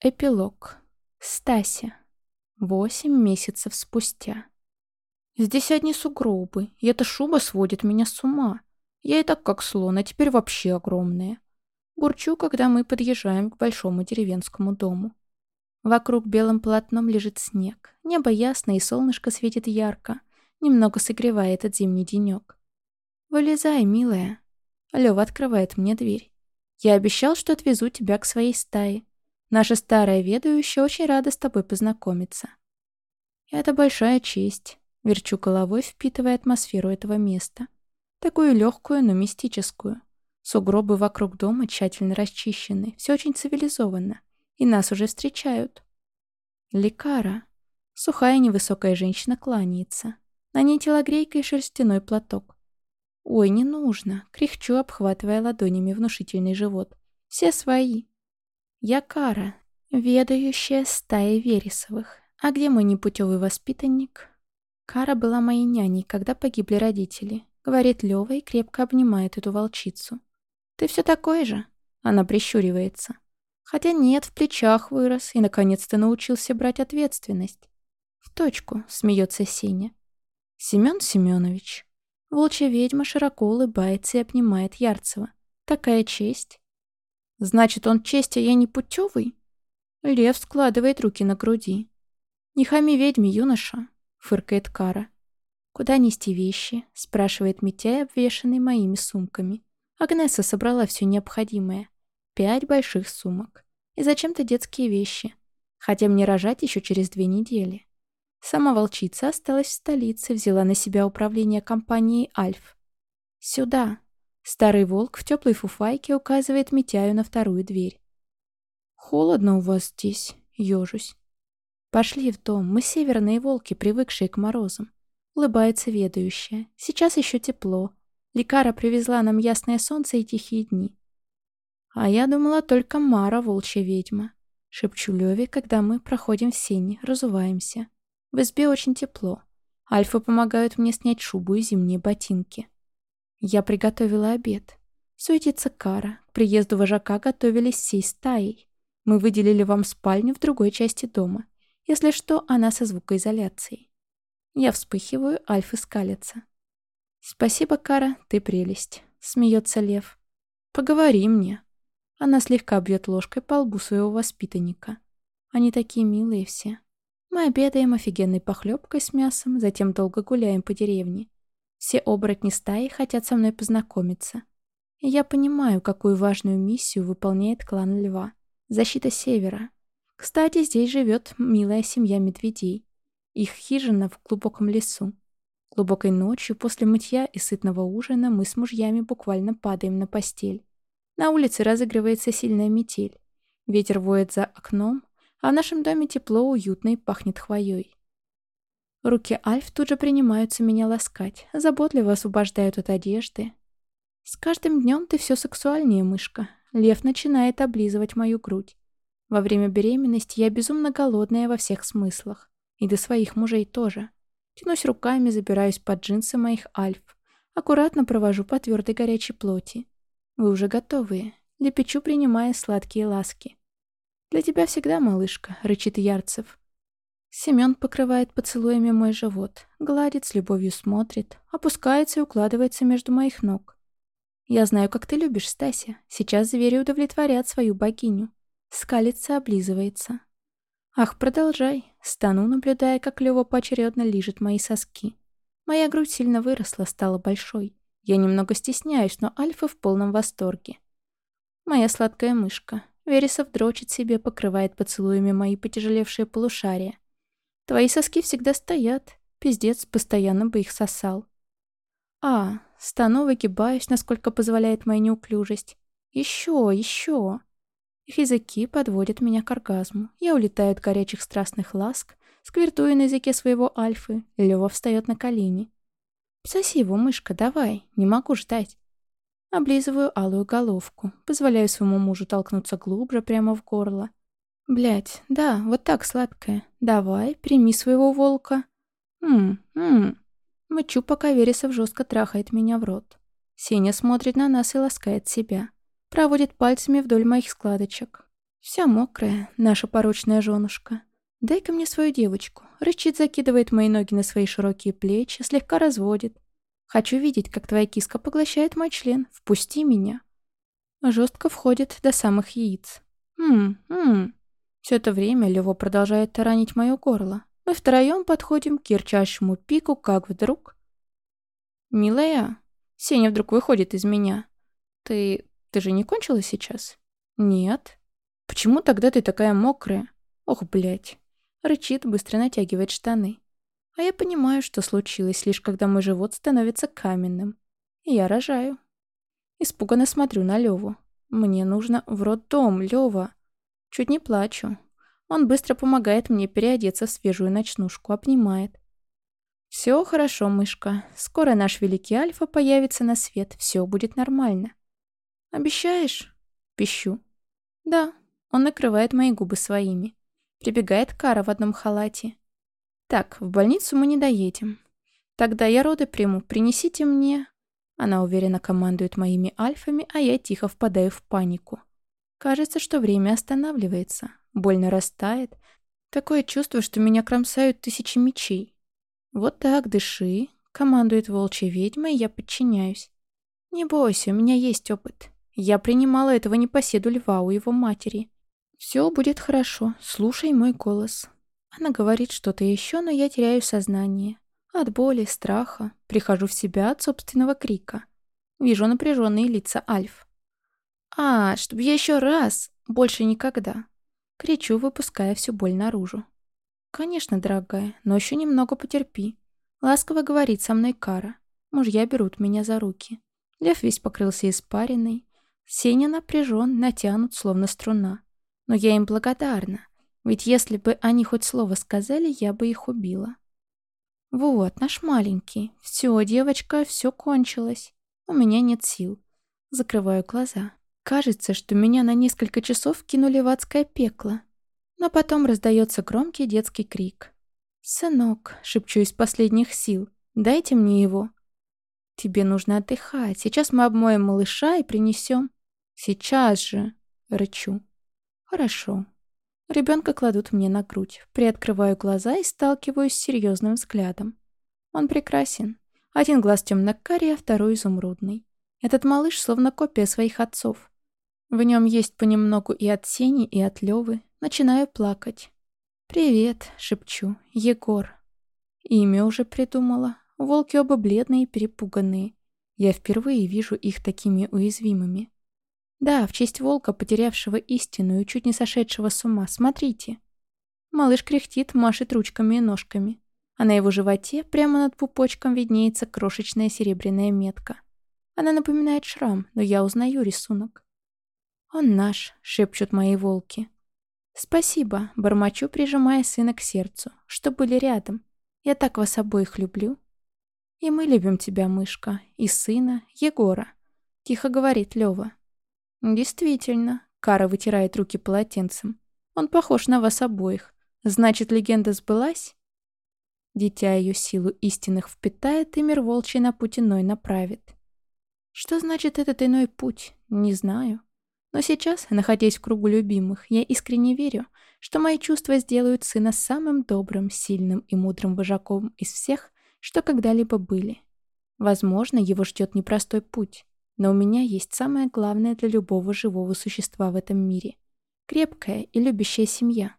Эпилог. Стася. Восемь месяцев спустя. Здесь одни сугробы, и эта шуба сводит меня с ума. Я и так как слон, а теперь вообще огромная. Бурчу, когда мы подъезжаем к большому деревенскому дому. Вокруг белым полотном лежит снег. Небо ясно, и солнышко светит ярко. Немного согревая этот зимний денек. «Вылезай, милая». Лёва открывает мне дверь. «Я обещал, что отвезу тебя к своей стае. Наша старая ведущая очень рада с тобой познакомиться. Это большая честь. Верчу головой, впитывая атмосферу этого места. Такую легкую, но мистическую. Сугробы вокруг дома тщательно расчищены, все очень цивилизованно. И нас уже встречают. Лекара. Сухая невысокая женщина кланяется. На ней телогрейка и шерстяной платок. «Ой, не нужно!» — кряхчу, обхватывая ладонями внушительный живот. «Все свои!» Я Кара, ведающая стаей Вересовых. А где мой непутевый воспитанник? Кара была моей няней, когда погибли родители. Говорит Лёва и крепко обнимает эту волчицу. Ты все такой же? Она прищуривается. Хотя нет, в плечах вырос и наконец-то научился брать ответственность. В точку, смеется Сеня. Семен Семенович. Волчья ведьма широко улыбается и обнимает Ярцева. Такая честь. Значит, он честь, а я не путевый? Лев складывает руки на груди. Не хами ведьме, юноша, фыркает Кара. Куда нести вещи? спрашивает Митяй, обвешанный моими сумками. Агнеса собрала все необходимое. Пять больших сумок. И зачем-то детские вещи. Хотя мне рожать еще через две недели. Сама волчица осталась в столице, взяла на себя управление компанией «Альф». «Сюда», Старый волк в теплой фуфайке указывает Митяю на вторую дверь. «Холодно у вас здесь», — ежусь. «Пошли в дом, мы северные волки, привыкшие к морозам». Улыбается ведающая. «Сейчас еще тепло. Лекара привезла нам ясное солнце и тихие дни». «А я думала, только Мара волчья ведьма», — шепчу Леве, когда мы проходим в сени, разуваемся. В избе очень тепло. Альфа помогают мне снять шубу и зимние ботинки. Я приготовила обед. Суетится Кара. К приезду вожака готовились всей стаей. Мы выделили вам спальню в другой части дома. Если что, она со звукоизоляцией. Я вспыхиваю, Альфы скалится. «Спасибо, Кара, ты прелесть», — смеется Лев. «Поговори мне». Она слегка бьет ложкой по лбу своего воспитанника. Они такие милые все. Мы обедаем офигенной похлебкой с мясом, затем долго гуляем по деревне. Все оборотни стаи хотят со мной познакомиться. И я понимаю, какую важную миссию выполняет клан Льва. Защита Севера. Кстати, здесь живет милая семья медведей. Их хижина в глубоком лесу. Глубокой ночью, после мытья и сытного ужина, мы с мужьями буквально падаем на постель. На улице разыгрывается сильная метель. Ветер воет за окном, а в нашем доме тепло, уютно и пахнет хвоей. Руки Альф тут же принимаются меня ласкать, заботливо освобождают от одежды. С каждым днем ты все сексуальнее, мышка. Лев начинает облизывать мою грудь. Во время беременности я безумно голодная во всех смыслах. И до своих мужей тоже. Тянусь руками, забираюсь под джинсы моих альф. Аккуратно провожу по твердой горячей плоти. Вы уже готовые. Лепечу, принимая сладкие ласки. «Для тебя всегда, малышка», — рычит Ярцев. Семён покрывает поцелуями мой живот, гладит, с любовью смотрит, опускается и укладывается между моих ног. Я знаю, как ты любишь, Стася. Сейчас звери удовлетворят свою богиню. Скалится, облизывается. Ах, продолжай. Стану, наблюдая, как Лёва поочередно лижет мои соски. Моя грудь сильно выросла, стала большой. Я немного стесняюсь, но Альфа в полном восторге. Моя сладкая мышка. Вересов дрочит себе, покрывает поцелуями мои потяжелевшие полушария. Твои соски всегда стоят. Пиздец, постоянно бы их сосал. А, стану, выгибаюсь, насколько позволяет моя неуклюжесть. Еще, еще. Их языки подводят меня к оргазму. Я улетаю от горячих страстных ласк, сквертую на языке своего альфы. Лёва встает на колени. «Соси его, мышка, давай, не могу ждать». Облизываю алую головку, позволяю своему мужу толкнуться глубже прямо в горло. Блять, да, вот так, сладкая. Давай, прими своего волка. Ммм. Мычу, пока Вересов жестко трахает меня в рот. Сеня смотрит на нас и ласкает себя. Проводит пальцами вдоль моих складочек. Вся мокрая, наша порочная женушка. Дай-ка мне свою девочку. Рычит, закидывает мои ноги на свои широкие плечи, слегка разводит. Хочу видеть, как твоя киска поглощает мой член. Впусти меня. Жестко входит до самых яиц. Ммм, ммм. Все это время Лево продолжает таранить мое горло. Мы втроем подходим к кирчащему пику, как вдруг... «Милая, Сеня вдруг выходит из меня. Ты... ты же не кончила сейчас?» «Нет». «Почему тогда ты такая мокрая?» «Ох, блядь». Рычит, быстро натягивает штаны. А я понимаю, что случилось, лишь когда мой живот становится каменным. И я рожаю. Испуганно смотрю на Леву. Мне нужно в роддом, Лева. Чуть не плачу. Он быстро помогает мне переодеться в свежую ночнушку, обнимает. «Все хорошо, мышка. Скоро наш великий Альфа появится на свет. Все будет нормально». «Обещаешь?» Пищу. «Да». Он накрывает мои губы своими. Прибегает Кара в одном халате. «Так, в больницу мы не доедем. Тогда я роды приму. Принесите мне...» Она уверенно командует моими альфами, а я тихо впадаю в панику. Кажется, что время останавливается. Боль нарастает. Такое чувство, что меня кромсают тысячи мечей. «Вот так, дыши», — командует волчья ведьма, и я подчиняюсь. «Не бойся, у меня есть опыт. Я принимала этого непоседу льва у его матери. Все будет хорошо, слушай мой голос». Она говорит что-то еще, но я теряю сознание. От боли, страха, прихожу в себя от собственного крика. Вижу напряженные лица Альф. «А, чтобы я еще раз! Больше никогда!» Кричу, выпуская всю боль наружу. «Конечно, дорогая, но еще немного потерпи». Ласково говорит со мной Кара. Мужья берут меня за руки. Лев весь покрылся испариной. Сеня напряжен, натянут, словно струна. Но я им благодарна. Ведь если бы они хоть слово сказали, я бы их убила. Вот, наш маленький. Все, девочка, все кончилось. У меня нет сил. Закрываю глаза. Кажется, что меня на несколько часов кинули в адское пекло. Но потом раздается громкий детский крик. «Сынок», — шепчу из последних сил, — «дайте мне его». «Тебе нужно отдыхать. Сейчас мы обмоем малыша и принесем». «Сейчас же», — рычу. «Хорошо». Ребенка кладут мне на грудь. Приоткрываю глаза и сталкиваюсь с серьезным взглядом. Он прекрасен. Один глаз темно-карий, а второй изумрудный. Этот малыш словно копия своих отцов. В нем есть понемногу и от Сени, и от Левы. Начинаю плакать. «Привет», — шепчу, — «Егор». Имя уже придумала. Волки оба бледные и перепуганные. Я впервые вижу их такими уязвимыми. Да, в честь волка, потерявшего истину и чуть не сошедшего с ума. Смотрите. Малыш кряхтит, машет ручками и ножками. А на его животе, прямо над пупочком, виднеется крошечная серебряная метка. Она напоминает шрам, но я узнаю рисунок. «Он наш», — шепчут мои волки. «Спасибо», — бормочу, прижимая сына к сердцу, что были рядом. «Я так вас обоих люблю». «И мы любим тебя, мышка, и сына, Егора», — тихо говорит Лёва. «Действительно», — Кара вытирает руки полотенцем. «Он похож на вас обоих. Значит, легенда сбылась?» Дитя ее силу истинных впитает, и мир волчий на путь иной направит. Что значит этот иной путь? Не знаю. Но сейчас, находясь в кругу любимых, я искренне верю, что мои чувства сделают сына самым добрым, сильным и мудрым вожаком из всех, что когда-либо были. Возможно, его ждет непростой путь, но у меня есть самое главное для любого живого существа в этом мире — крепкая и любящая семья.